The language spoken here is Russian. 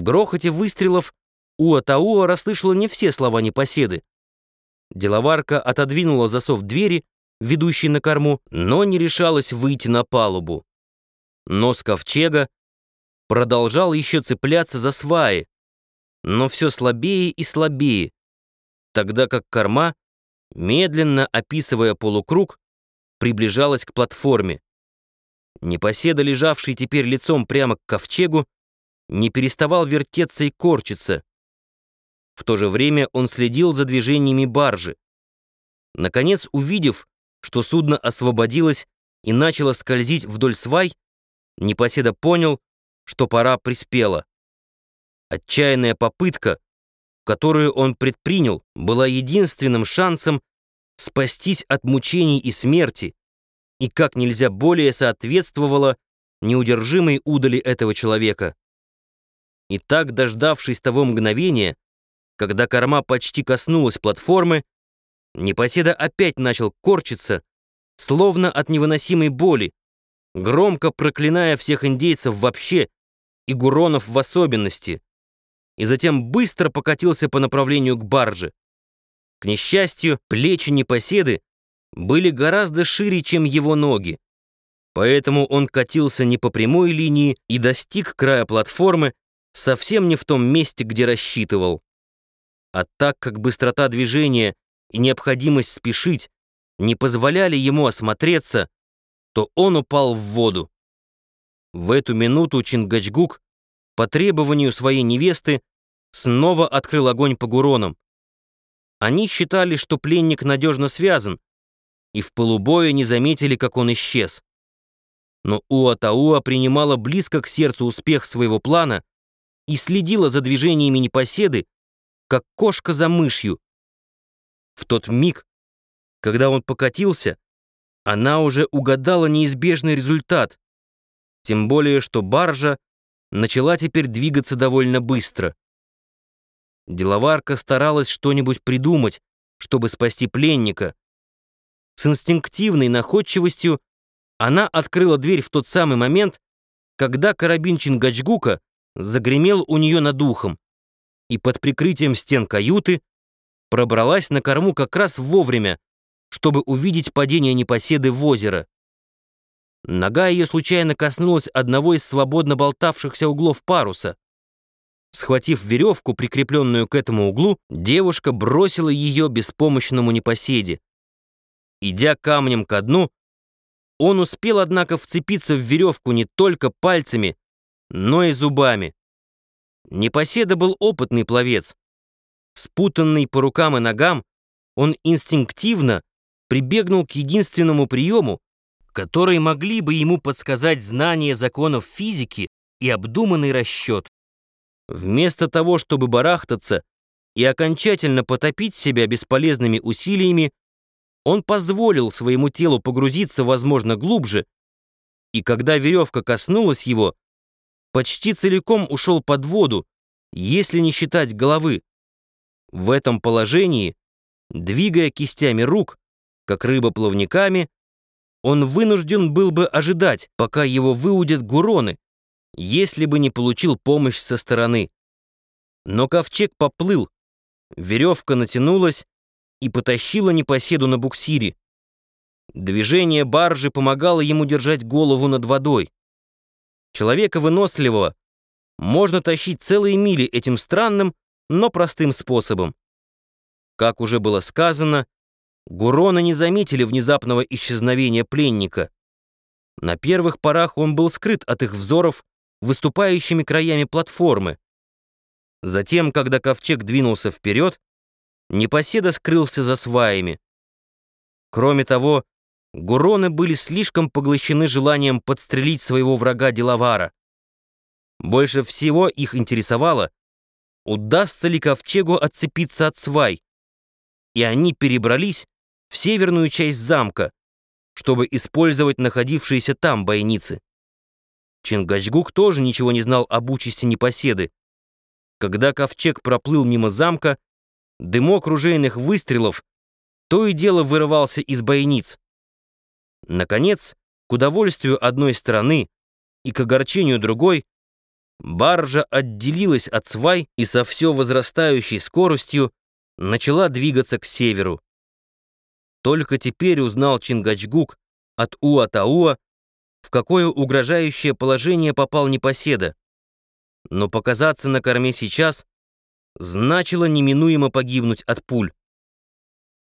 В грохоте выстрелов Уа-Тауа расслышала не все слова непоседы. Деловарка отодвинула засов двери, ведущей на корму, но не решалась выйти на палубу. Нос ковчега продолжал еще цепляться за сваи, но все слабее и слабее, тогда как корма, медленно описывая полукруг, приближалась к платформе. Непоседа, лежавший теперь лицом прямо к ковчегу, не переставал вертеться и корчиться. В то же время он следил за движениями баржи. Наконец, увидев, что судно освободилось и начало скользить вдоль свай, Непоседа понял, что пора приспела. Отчаянная попытка, которую он предпринял, была единственным шансом спастись от мучений и смерти и как нельзя более соответствовала неудержимой удали этого человека. И так, дождавшись того мгновения, когда корма почти коснулась платформы, Непоседа опять начал корчиться, словно от невыносимой боли, громко проклиная всех индейцев вообще и гуронов в особенности, и затем быстро покатился по направлению к барже. К несчастью, плечи непоседы были гораздо шире, чем его ноги, поэтому он катился не по прямой линии и достиг края платформы совсем не в том месте, где рассчитывал. А так как быстрота движения и необходимость спешить не позволяли ему осмотреться, то он упал в воду. В эту минуту Чингачгук по требованию своей невесты снова открыл огонь по гуронам. Они считали, что пленник надежно связан, и в полубое не заметили, как он исчез. Но Уатауа принимала близко к сердцу успех своего плана и следила за движениями непоседы, как кошка за мышью. В тот миг, когда он покатился, она уже угадала неизбежный результат, тем более что баржа начала теперь двигаться довольно быстро. Деловарка старалась что-нибудь придумать, чтобы спасти пленника. С инстинктивной находчивостью она открыла дверь в тот самый момент, когда карабин Чингачгука загремел у нее над ухом, и под прикрытием стен каюты пробралась на корму как раз вовремя, чтобы увидеть падение непоседы в озеро. Нога ее случайно коснулась одного из свободно болтавшихся углов паруса. Схватив веревку, прикрепленную к этому углу, девушка бросила ее беспомощному непоседе. Идя камнем ко дну, он успел, однако, вцепиться в веревку не только пальцами, но и зубами. Непоседа был опытный пловец. Спутанный по рукам и ногам, он инстинктивно прибегнул к единственному приему, который могли бы ему подсказать знание законов физики и обдуманный расчет. Вместо того, чтобы барахтаться и окончательно потопить себя бесполезными усилиями, он позволил своему телу погрузиться, возможно, глубже, и когда веревка коснулась его, почти целиком ушел под воду, если не считать головы. В этом положении, двигая кистями рук, как рыба плавниками, он вынужден был бы ожидать, пока его выудят гуроны, если бы не получил помощь со стороны. Но ковчег поплыл, веревка натянулась и потащила непоседу на буксире. Движение баржи помогало ему держать голову над водой. Человека выносливого можно тащить целые мили этим странным, но простым способом. Как уже было сказано, Гуроны не заметили внезапного исчезновения пленника. На первых порах он был скрыт от их взоров выступающими краями платформы. Затем, когда ковчег двинулся вперед, непоседа скрылся за сваями. Кроме того, гуроны были слишком поглощены желанием подстрелить своего врага Делавара. Больше всего их интересовало, удастся ли ковчегу отцепиться от свай, и они перебрались в северную часть замка, чтобы использовать находившиеся там бойницы. Чингачгук тоже ничего не знал об участи непоседы. Когда ковчег проплыл мимо замка, дымок ружейных выстрелов то и дело вырывался из бойниц. Наконец, к удовольствию одной стороны и к огорчению другой, Баржа отделилась от свай и со все возрастающей скоростью начала двигаться к северу. Только теперь узнал Чингачгук от Уатауа, в какое угрожающее положение попал непоседа. Но показаться на корме сейчас значило неминуемо погибнуть от пуль.